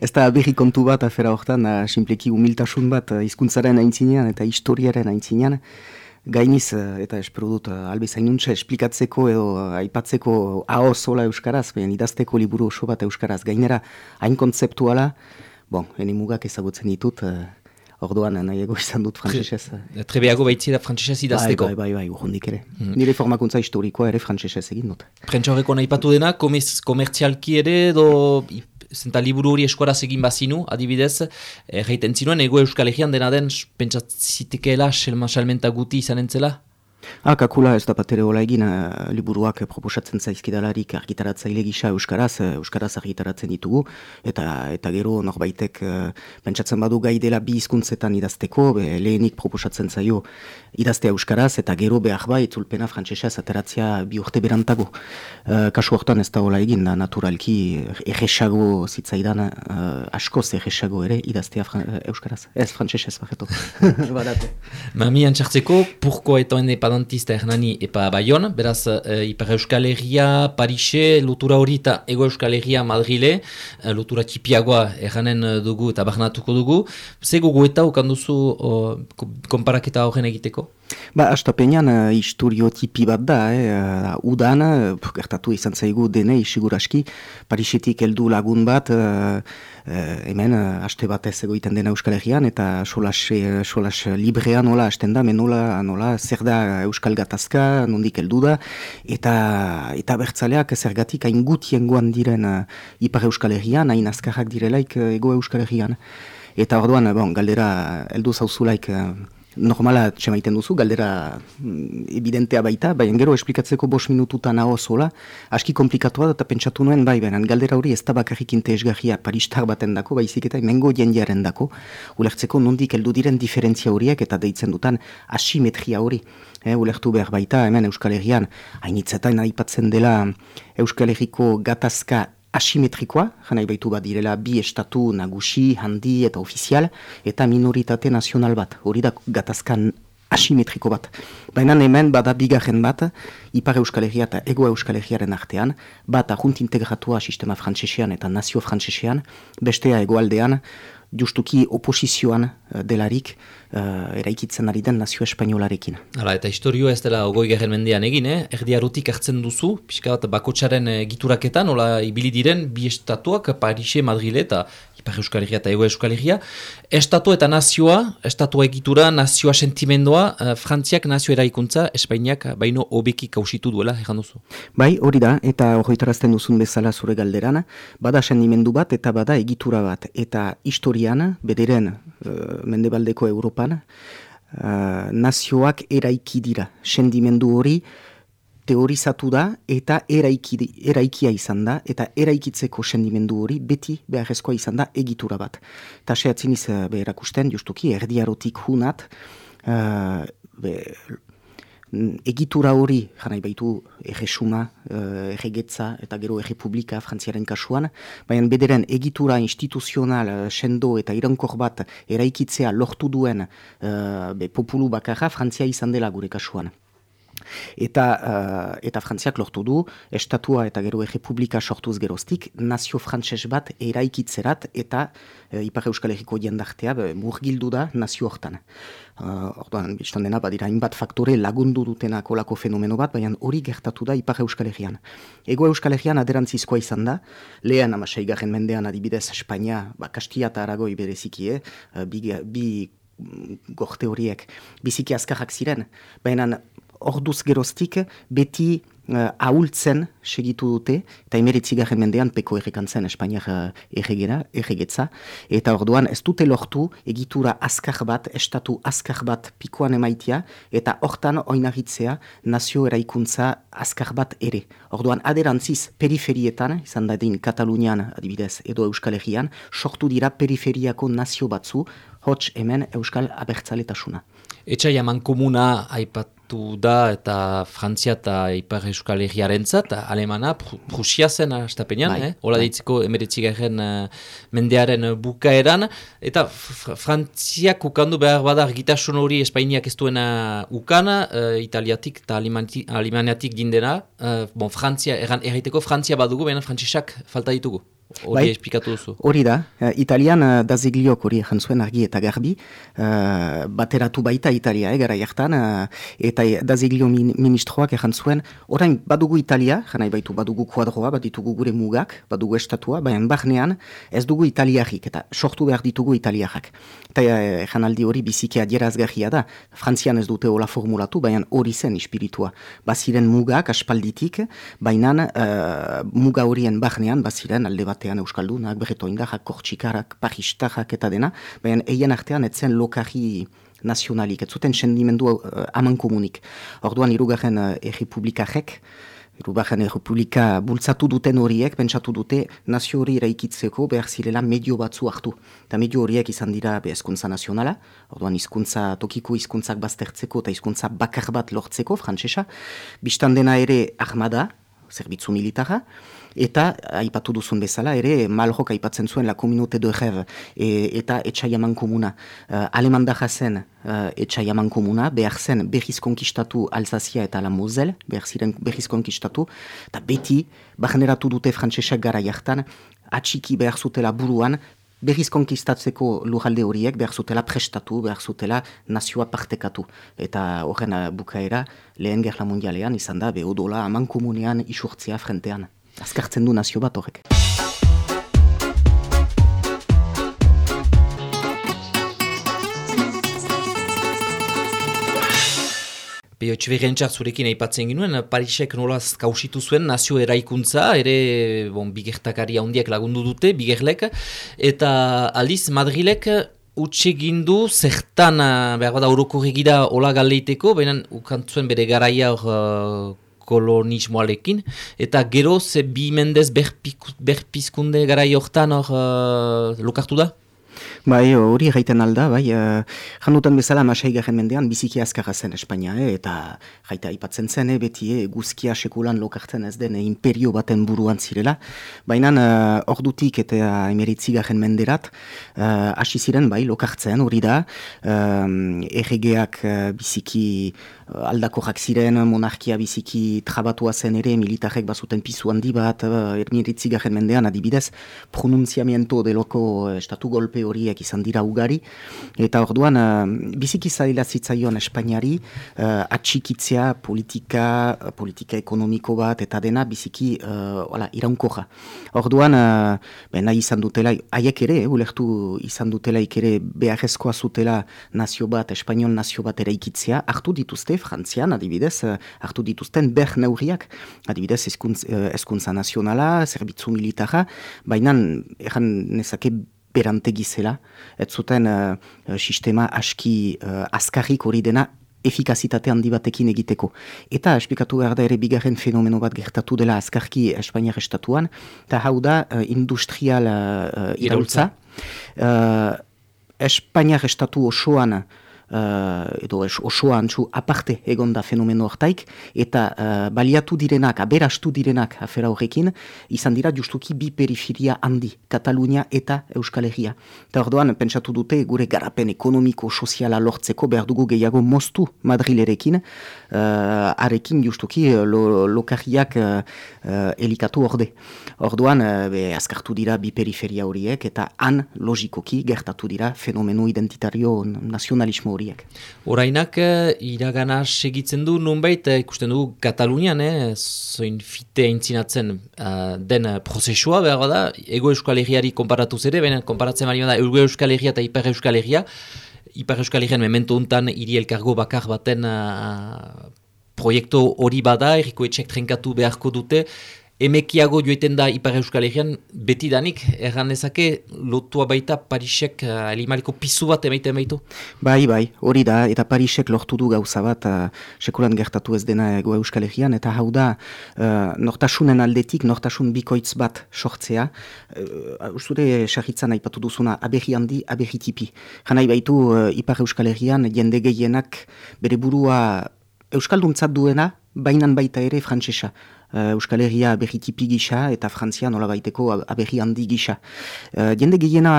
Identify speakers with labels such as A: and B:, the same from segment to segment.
A: ez da berri kontu bat afera horretan, simpleki humiltasun bat hizkuntzaren aintzinean eta historiaren aintzinean, gainiz eta espero dut albe zainuntza esplikatzeko edo aipatzeko aho zola euskaraz, baina idazteko liburu oso bat euskaraz, gainera hain kontzeptuala, bon, eni mugak ezagutzen ditut, Orduan, nahiago izan dut frantzesez.
B: Trebeago baitzi da frantzesez idazteko.
A: Bai, bai, bai, bai urrundik ere. Mm. Nire formakuntza historikoa ere frantzesez egin dut.
B: Prentsa horreko nahi patu dena, komertzialki ere, do, zenta liburu hori eskuaraz egin bazinu, adibidez, erraiten zinuen, ego euskal egian dena den, pentsatzitekeela, selma salmenta guti izan entzela?
A: Ah, kakula ez da patere hola egin, uh, liburuak proposatzen zaizkidalarik argitaratzaile gisa Euskaraz, uh, Euskaraz argitaratzen ditugu, eta eta gero norbaitek uh, pentsatzen badu gai dela bi hizkuntzetan idazteko, be, lehenik proposatzen zaio idaztea Euskaraz, eta gero behar bai, itzulpena frantsesez ateratzea bi urte berantago. Uh, kasu hortan ez da hola egin, da naturalki erresago zitzaidan, uh, askoz erresago ere idaztea Euskaraz. Ez frantsesez, bajeto.
B: Mami antxartzeko, purko eta independentista Hernani epa Bayon, beraz e, Ipar Euskal Herria, Parise, lotura hori eta Ego Euskal Herria Madrile, e, lotura txipiagoa erranen dugu eta barnatuko dugu. Ze gugu eta ukanduzu konparaketa horren egiteko?
A: Ba, astapenean, uh, isturio tipi bat da, eh, uh, udan, uh, gertatu izan zaigu dene, isiguraski, Parisetik heldu lagun bat, uh, hemen, aste bat ez egoiten dena Euskal Herrian, eta solas, solas librea nola hasten da, nola, nola, zer da Euskal Gatazka, nondik heldu da, eta, eta bertzaleak zergatik hain gutien guan diren Ipar Euskal Herrian, hain azkarrak direlaik ego Euskal Herrian. Eta orduan, bon, galdera, heldu zauzulaik, uh, normala txemaiten duzu, galdera mm, evidentea baita, baina gero esplikatzeko bos minututa naho zola, aski komplikatua da eta pentsatu nuen, bai, baina galdera hori ez da bakarrik inte esgarria paristar baten dako, baizik eta emengo jendearen dako, ulertzeko nondik heldu diren diferentzia horiek eta deitzen dutan asimetria hori. E, ulertu behar baita, hemen Euskal Herrian, hainitzetan aipatzen dela Euskal Herriko gatazka asimetrikoa, janai baitu bat direla bi estatu nagusi, handi eta ofizial, eta minoritate nazional bat, hori da gatazkan asimetriko bat. Baina hemen bada bigarren bat, Ipar Euskal Herria eta Ego Euskal Herriaren artean, bat ahunt integratua sistema frantsesean eta nazio frantsesean, bestea egoaldean, justuki oposizioan uh, delarik uh, eraikitzen ari den nazio espainolarekin.
B: Hala, eta historioa ez dela ogoi garen mendean egin, eh? erdiarutik hartzen duzu, pixka bat bakotxaren uh, gituraketan, hola ibili diren bi estatuak, Parise, Madrile eta Ipar Euskal Herria eta Ego Euskal Herria. Estatu eta nazioa, estatua egitura, nazioa sentimendua, uh, Frantziak nazio eraikuntza, Espainiak baino obeki kausitu duela, egan duzu.
A: Bai, hori da, eta horretarazten duzun bezala zure galderana, bada sentimendu bat eta bada egitura bat. Eta historiana, bederen uh, mendebaldeko Europan, uh, nazioak eraiki dira. Sendimendu hori, teorizatu da eta eraiki, eraikia izan da eta eraikitzeko sendimendu hori beti beharrezkoa izan da egitura bat. Eta sehatzen iz eh, beherakusten, justuki, erdiarotik hunat, uh, be, egitura hori, janai baitu, erresuma, uh, erregetza eta gero errepublika frantziaren kasuan, baina bederen egitura instituzional, sendo eta irankor bat eraikitzea lortu duen uh, be, populu bakarra frantzia izan dela gure kasuan. Eta, uh, eta frantziak lortu du, estatua eta gero errepublika sortuz geroztik, nazio frantses bat eraikitzerat eta uh, Ipar Euskal Herriko jendartea murgildu da nazio hortan. Uh, orduan, bizton dena, badira, inbat faktore lagundu dutena kolako fenomeno bat, baina hori gertatu da Ipar Euskal Herrian. Ego Euskal Herrian aderantzizkoa izan da, lehen amasei garen mendean adibidez Espainia, ba, Kastia eta Aragoi berezikie, uh, bi, bi gorte horiek biziki azkarrak ziren, baina orduz geroztik beti uh, ahultzen segitu dute, eta emeritzigarren mendean peko errekantzen Espainiak uh, erregera, erregetza, eta orduan ez dute lortu egitura azkar bat, estatu azkar bat pikoan emaitia, eta hortan oinagitzea nazio eraikuntza azkar bat ere. Orduan aderantziz periferietan, izan da din Katalunian adibidez edo Euskal Herrian, sortu dira periferiako nazio batzu, hots hemen Euskal Abertzaletasuna.
B: Etxai eman komuna aipatu da eta Frantzia eta Ipar Euskal Herriaren zat, alemana, Prusia zen astapenean, bai, eh? Ola bai. ditziko emeretzigaren uh, mendearen bukaeran, eta Frantziak ukandu behar bada argitasun hori Espainiak ez duena ukana, uh, Italiatik eta Alemaniatik dindena, uh, bon, Frantzia, erran erriteko Frantzia badugu, baina Frantzisak falta ditugu. Hori bai, esplikatu duzu.
A: Hori da, uh, italian uh, dazigliok hori egin zuen argi eta garbi, uh, bateratu baita Italia, eh, gara jartan, uh, eta daziglio min ministroak egin zuen, orain badugu Italia, janai baitu badugu kuadroa, baditugu gure mugak, badugu estatua, baina bahnean ez dugu italiarik, eta sortu behar ditugu italiarak. Eta egin aldi hori biziki adierazgarria da, frantzian ez dute hola formulatu, baina hori zen ispiritua. Baziren mugak aspalditik, baina uh, muga horien bahnean, baziren alde bat artean Euskaldunak, berretoindakak, kortxikarak, paristakak eta dena, baina eien artean etzen lokari nazionalik, ez zuten sendimendu uh, aman komunik. Orduan irugarren uh, errepublikajek, Irugarren Errepublika bultzatu duten horiek, pentsatu dute nazio hori eraikitzeko behar zirela medio batzu hartu. Eta medio horiek izan dira behezkuntza nazionala, orduan hizkuntza tokiko hizkuntzak baztertzeko eta hizkuntza bakar bat lortzeko, frantsesa. Bistan dena ere armada, zerbitzu militara, eta aipatu duzun bezala ere malhok aipatzen zuen la kominute de rev e, eta etxaiaman komuna uh, aleman da jazen uh, etxaiaman komuna behar zen berriz konkistatu Alsazia eta la Mosel behar ziren berriz konkistatu eta beti bajeneratu dute frantsesak gara jartan atxiki behar zutela buruan berriz konkistatzeko lujalde horiek behar zutela prestatu, behar zutela nazioa partekatu. Eta horren bukaera lehen gerla mundialean izan da behodola aman komunean isurtzea frentean azkartzen du nazio bat horrek.
B: Bio, zurekin aipatzen ginuen, Parisek nolaz kausitu zuen nazio eraikuntza, ere bon, bigertakari handiak lagundu dute, bigerlek, eta aldiz Madrilek utxe gindu, zertan, behar bada, orokorregira hola galeiteko, baina ukantzuen bere garaia hor kolonismoalekin, eta gero ze bi mendez berpizkunde gara jortan hor uh, lokartu da?
A: Bai, hori gaiten alda, bai, uh, janutan bezala masai garen mendean biziki azkarra zen Espainia, eh, eta gaita ipatzen zen, eh, beti eh, guzkia sekulan lokartzen ez den imperio baten buruan zirela, baina uh, ordutik eta emeritzi garen menderat, uh, hasi ziren, bai, lokartzen hori da, um, erregeak uh, biziki aldakorrak ziren, monarkia biziki trabatua zen ere, militarek bazuten pizu handi bat, emeritzi garen mendean, adibidez, pronunciamiento de loko estatu golpe horiek izan dira ugari, eta orduan biziki zaila zitzaion Espainiari atxikitzea politika, politika ekonomiko bat eta dena biziki uh, ola, iraunkoja. Orduan, nahi izan dutela, haiek ere, eh, ulertu izan dutela ikere beharrezkoa zutela nazio bat, espainiol nazio bat ere ikitzea, hartu dituzte, frantzian, adibidez, uh, hartu dituzten ber neurriak, adibidez, eskuntza nazionala, zerbitzu militara, baina, erran nezake, berantegi zela, ez zuten uh, sistema aski uh, azkarrik hori dena efikazitate handi batekin egiteko. Eta esplikatu behar da ere bigarren fenomeno bat gertatu dela azkarki Espainiar estatuan, eta hau da uh, industrial uh, iraultza. Uh, Espainiar estatu osoan uh, edo es, osoa antzu aparte egonda fenomeno hortaik, eta uh, baliatu direnak, aberastu direnak afera horrekin, izan dira justuki bi periferia handi, Katalunia eta Euskal Herria. Eta orduan, pentsatu dute, gure garapen ekonomiko, soziala lortzeko, behar dugu gehiago moztu Madrilerekin, uh, arekin justuki lo, lokarriak uh, elikatu orde. Orduan, uh, azkartu dira bi periferia horiek, eta han logikoki gertatu dira fenomeno identitario nazionalismo horiek.
B: Horainak eh, iragana segitzen du nunbait eh, ikusten du Katalunian, eh, zoin fite aintzinatzen uh, den prozesua behar da, ego euskal herriari konparatu zere, baina konparatzen bali da ego euskal herria eta hiper euskal herria, hiper euskal herrian memento untan hiri elkargo bakar baten uh, proiektu hori bada, erriko etxek trenkatu beharko dute, emekiago joiten da Ipar Euskal Herrian, beti danik, erran dezake, lotua baita Parisek uh, elimariko pizu bat emaiten baitu?
A: Bai, bai, hori da, eta Parisek lortu du gauza bat, uh, sekulan gertatu ez dena ego Euskal Herrian, eta hau da, uh, nortasunen aldetik, nortasun bikoitz bat sortzea, uh, usture sarritzan aipatu duzuna, aberri handi, aberri tipi. Janai baitu, uh, Ipar Euskal Herrian, jende gehienak bere burua Euskalduntzat duena, bainan baita ere frantsesa. Uh, Euskal Herria berritipi gisa eta Frantzia nola baiteko aberri handi gisa. Uh, jende gehiena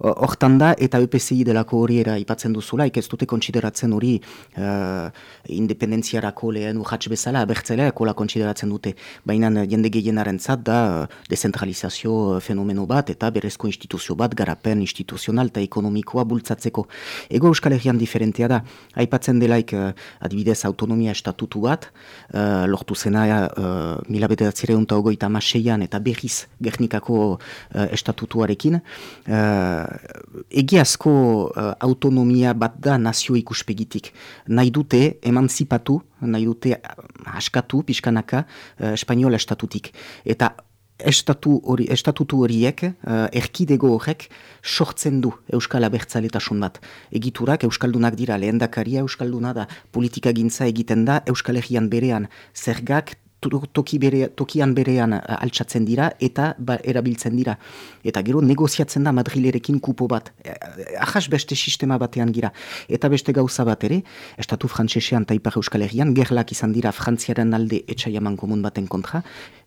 A: hortan da eta EPCI delako hori era ipatzen duzula, ez dute kontsideratzen hori uh, independentziarako lehen urratx bezala, abertzela kontsideratzen dute. Baina jende gehienaren zat da dezentralizazio fenomeno bat eta berezko instituzio bat, garapen instituzional eta ekonomikoa bultzatzeko. Ego Euskal Herrian diferentea da, aipatzen delaik adibidez autonomia estatutu bat, uh, lortu zena uh, mila bederatzere ogoita maseian eta behiz gernikako uh, estatutuarekin. Uh, egiazko uh, autonomia bat da nazio ikuspegitik. Nahi dute emanzipatu, nahi dute askatu, pixkanaka, uh, espainola estatutik. Eta estatu hori, estatutu horiek, uh, erkidego horrek, sortzen du Euskal Abertzaletasun bat. Egiturak Euskaldunak dira, lehendakaria Euskalduna da, politika gintza egiten da, Euskal Herrian berean, zergak, toki bere, tokian berean uh, altsatzen dira eta ba, erabiltzen dira. Eta gero negoziatzen da Madrilerekin kupo bat. E, ahas beste sistema batean gira. Eta beste gauza bat ere, Estatu Frantsesean eta Ipar Euskal Herrian, gerlak izan dira Frantziaren alde etxaiaman komun baten kontra,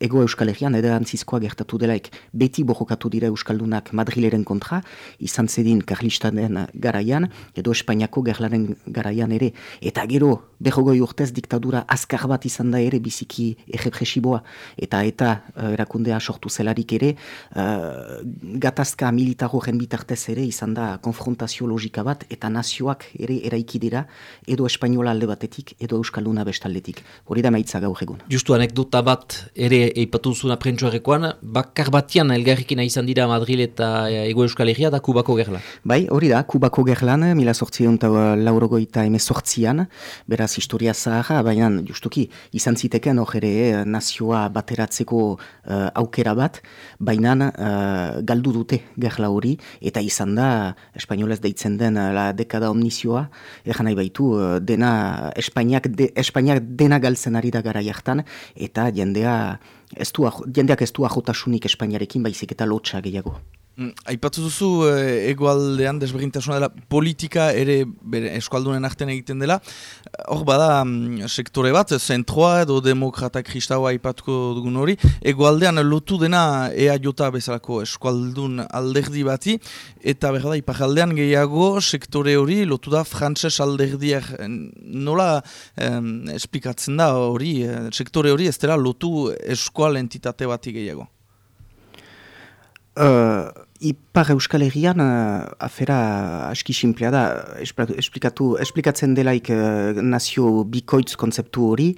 A: ego Euskal Herrian ederantzizkoa gertatu delaik beti borrokatu dira Euskaldunak Madrileren kontra, izan zedin Karlistanen garaian, edo Espainiako gerlaren garaian ere. Eta gero, behogoi urtez diktadura azkar bat izan da ere biziki egepresiboa, eta eta uh, erakundea sortu zelarik ere, uh, gatazka militaro bitartez ere izan da konfrontazio logika bat, eta nazioak ere eraiki dira, edo Espainola alde batetik, edo Euskalduna bestaldetik. Hori da maitza gaur egun.
B: Justu anekdota bat ere eipatu zuna prentsuarekoan, bakar batian elgarrikina izan dira Madrid eta Ego Euskal Herria da Kubako gerla.
A: Bai, hori da, Kubako gerlan, mila sortzion eta laurogoita emezortzian, beraz historia zaharra, baina justuki, izan ziteken hor ere eh, nazioa bateratzeko uh, aukera bat, baina uh, galdu dute gerla hori, eta izan da, espainolez deitzen den la dekada omnizioa, egan nahi baitu, dena, Espainiak, de, Espainiak dena galtzen ari da gara jartan, eta jendea ez du, jendeak ez du ajotasunik Espainiarekin baizik eta lotxa gehiago.
C: Mm, aipatu duzu eh, egoaldean desberdintasuna dela politika ere bere eskualdunen artean egiten dela. Hor bada mm, sektore bat, zentroa edo demokrata kristaua aipatuko dugun hori. Egoaldean lotu dena ea jota bezalako eskualdun alderdi bati. Eta berda, ipajaldean gehiago sektore hori lotu da frantses alderdiak nola esplikatzen da hori, eh, sektore hori ez dela lotu eskual entitate bati gehiago.
A: Uh, Ipar Euskal Herrian uh, afera aski simplea da, esplikatu, esplikatzen delaik uh, nazio bikoitz kontzeptu hori,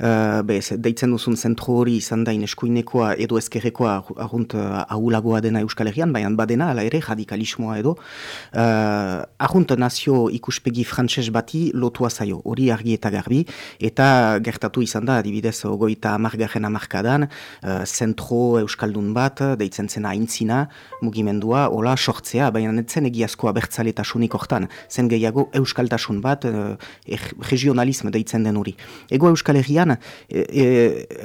A: uh, bez, deitzen duzun zentro hori izan dain eskuinekoa edo ezkerrekoa uh, ahulagoa dena Euskal Herrian, baina badena, ala ere, radikalismoa edo, uh, ahunt nazio ikuspegi frantses bati lotua zaio, hori argi eta garbi, eta gertatu izan da, adibidez, ogoita amargarren amarkadan, uh, zentro Euskaldun bat, deitzen zena aintzina, mugimendua hola sortzea, baina netzen egiazkoa bertzaletasunik hortan, zen gehiago euskaltasun bat, e, regionalism deitzen den hori. Ego euskal herrian, e, e,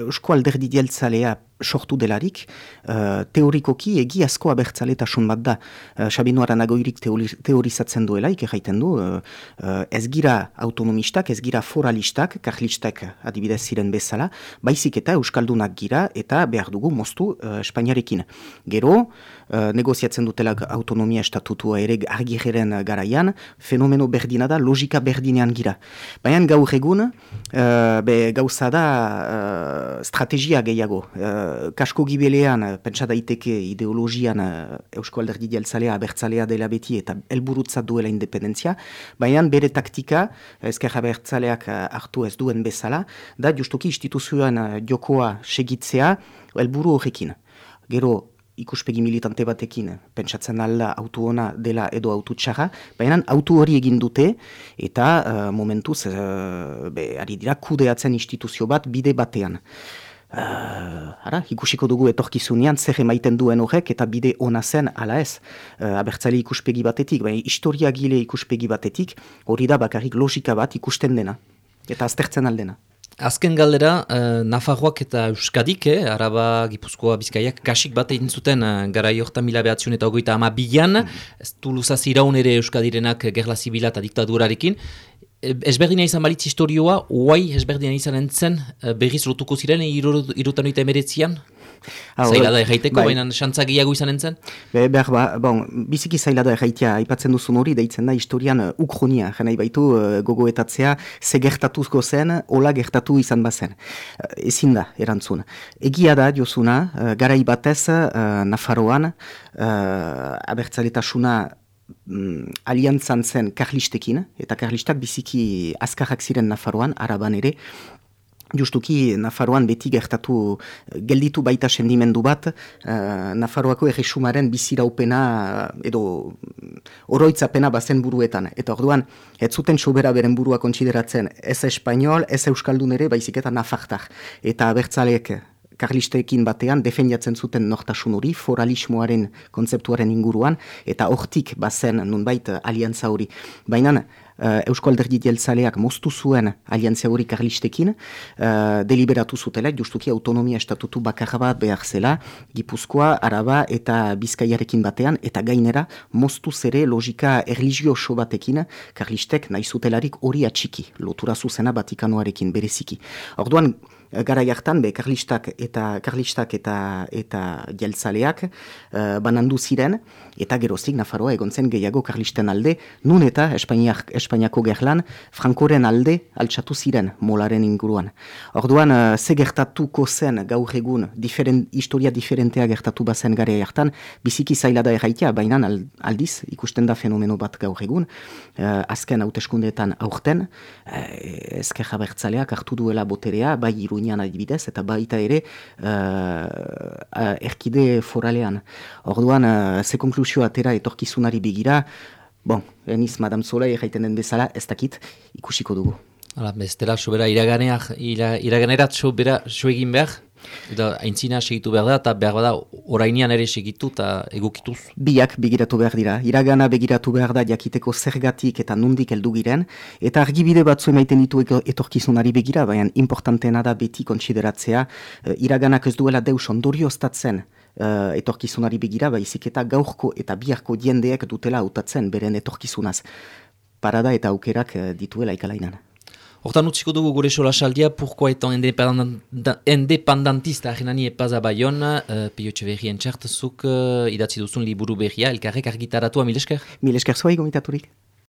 A: eusko alderdi dieltzalea sortu delarik, uh, teorikoki egiazko abertzaletasun bat da. Uh, Sabino Aranagoirik teorizatzen duelaik, erraiten du, uh, ez gira autonomistak, ez gira foralistak, karlistak adibidez ziren bezala, baizik eta euskaldunak gira eta behar dugu moztu uh, Espainiarekin. Gero, uh, negoziatzen dutelak autonomia estatutua ere argirren garaian, fenomeno berdina da, logika berdinean gira. Baina gaur egun, uh, be, gauza da uh, strategia gehiago. Uh, kasko gibelean, pentsa daiteke ideologian uh, Eusko Alderdi Dialtzalea, Abertzalea dela beti eta elburutzat duela independentzia, baina bere taktika, ezkerra Abertzaleak hartu ez duen bezala, da justuki instituzioan jokoa segitzea, elburu horrekin. Gero, ikuspegi militante batekin, pentsatzen alda autu ona dela edo autu txarra, baina autu hori egin dute eta uh, momentuz uh, be, ari dira kudeatzen instituzio bat bide batean. Uh, ara, ikusiko dugu etorkizunean zer emaiten duen horrek eta bide ona zen ala ez uh, abertzale ikuspegi batetik, baina historia gile ikuspegi batetik hori da bakarrik logika bat ikusten dena eta aztertzen aldena.
B: Azken galdera, uh, Nafarroak eta Euskadik, eh, Araba, Gipuzkoa, Bizkaiak, kasik bat egin zuten uh, gara jortan mila behatzion eta ogoita ama bilan, mm. ez du luzaz iraun ere Euskadirenak gerla zibila eta diktadurarekin, ezberdina izan balitz historioa, oai ezberdina izan entzen, berriz rotuko ziren, irutan oita emeretzian? Ah, zaila da erraiteko, bai. baina xantza gehiago izan entzen?
A: Be, behar ba, bon, biziki zaila da erraitea, aipatzen duzun hori, deitzen da historian uh, ukronia, jena baitu uh, gogoetatzea, ze gertatuzko zen, hola gertatu izan bazen. Uh, ezin da, erantzun. Egia da, diosuna, uh, garai batez, uh, Nafaroan, uh, abertzaletasuna mm, aliantzan zen karlistekin, eta karlistak biziki azkarrak ziren Nafaroan, araban ere, Justuki, Nafarroan beti gertatu gelditu baita sendimendu bat, uh, Nafarroako erresumaren biziraupena edo oroitzapena bazen buruetan. Eta orduan, ez zuten sobera beren burua kontsideratzen ez espainol, ez euskaldun ere, baizik eta nafartak. Eta abertzaleek karlisteekin batean defendiatzen zuten nortasun hori, foralismoaren kontzeptuaren inguruan, eta hortik bazen nunbait aliantza hori. Baina, uh, Eusko Alderdi Dieltzaleak moztu zuen aliantzia hori karlistekin, uh, deliberatu zutela, justuki autonomia estatutu bakarra bat behar zela, Gipuzkoa, Araba eta Bizkaiarekin batean, eta gainera moztu zere logika erligioso batekin, karlistek nahi zutelarik hori atxiki, lotura zuzena Vatikanoarekin bereziki. Orduan, gara jartan, be, karlistak eta karlistak eta eta jeltzaleak uh, banandu ziren, eta geroztik Nafarroa egon zen gehiago karlisten alde, nun eta Espainiak, Espainiako gerlan, Frankoren alde altxatu ziren molaren inguruan. Orduan, uh, ze gertatuko zen gaur egun, diferent, historia diferentea gertatu bazen gare jartan, biziki zaila da erraitea, baina aldiz, ikusten da fenomeno bat gaur egun, uh, azken hauteskundeetan aurten, uh, ezker hartu duela boterea, bai iru Iruñan adibidez, eta baita ere uh, erkide foralean. Orduan, uh, ze konklusio atera etorkizunari begira, bon, eniz Madame Zola erraiten den bezala, ez dakit, ikusiko dugu.
B: Hala, bestela, sobera, iraganeak, iraganerat, sobera, egin behar? Eta aintzina segitu behar da, eta behar da orainian ere segitu eta egokituz?
A: Biak begiratu behar dira. Iragana begiratu behar da jakiteko zergatik eta nundik heldu giren. Eta argibide batzu emaiten ditu etorkizunari begira, baina importantena da beti kontsideratzea. Uh, iraganak ez duela deus ondorio ostatzen uh, etorkizunari begira, baizik eta gaurko eta biharko jendeak dutela hautatzen beren etorkizunaz. Parada eta aukerak uh, dituela ikalainan.
B: Hortan utziko dugu gure sola saldia, pourquoi eton independentista agenani epaza baion, uh, Pio Txeverrien txartzuk uh, idatzi duzun liburu berria, elkarrek argitaratu, milesker?
A: Milesker zoa gomitaturik.